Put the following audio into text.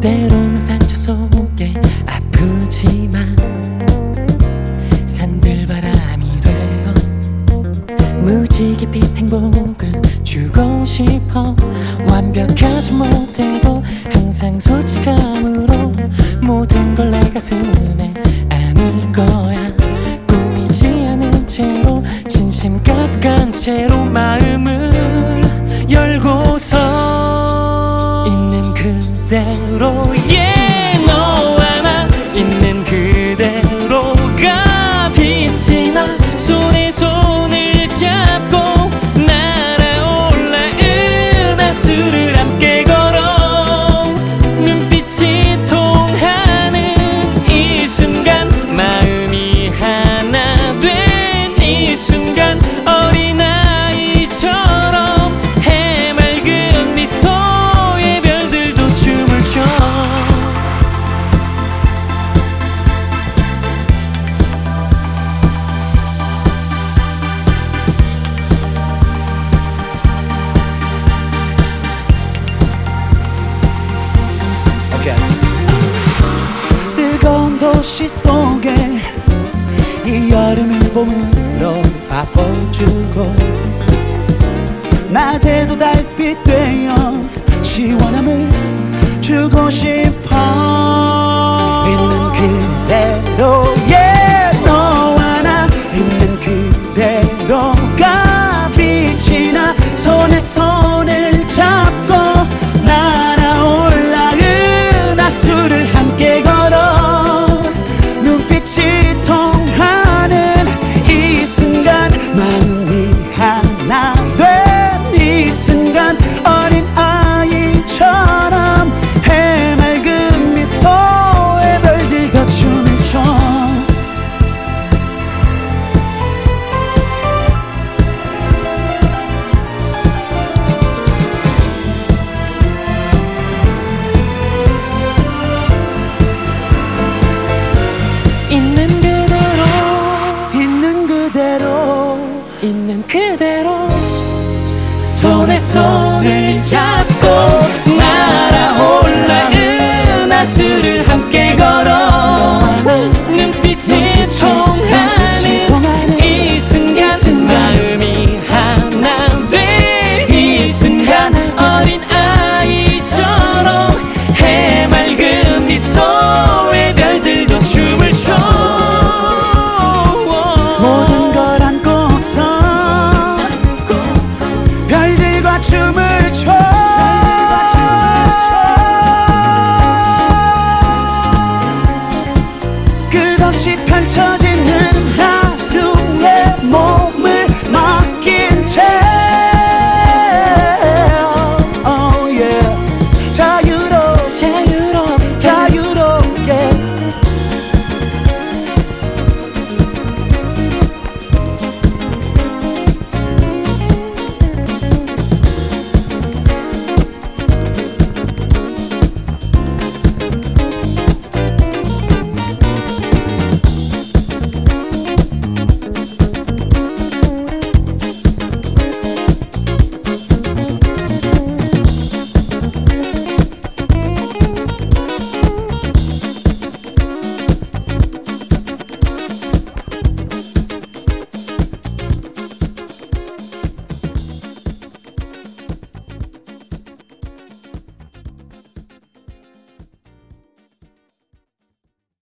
때로는 상처 속에 아프지만 산들바람이 되어 무지개 빛 행복을 주고 싶어. 완벽하지 못해도 항상 솔직함으로 모든 걸 내 가슴에 안을 거야. 꾸미지 않은 채로 진심 가득한 채로 마음을 열고서 있는 그 대로 yeah 도시 속에 이 여름을 봄으로 바꿔주고 낮에도 달빛 되어 시원함을 주고 싶어 손에 손을 잡고 날아올라 은하수를 함께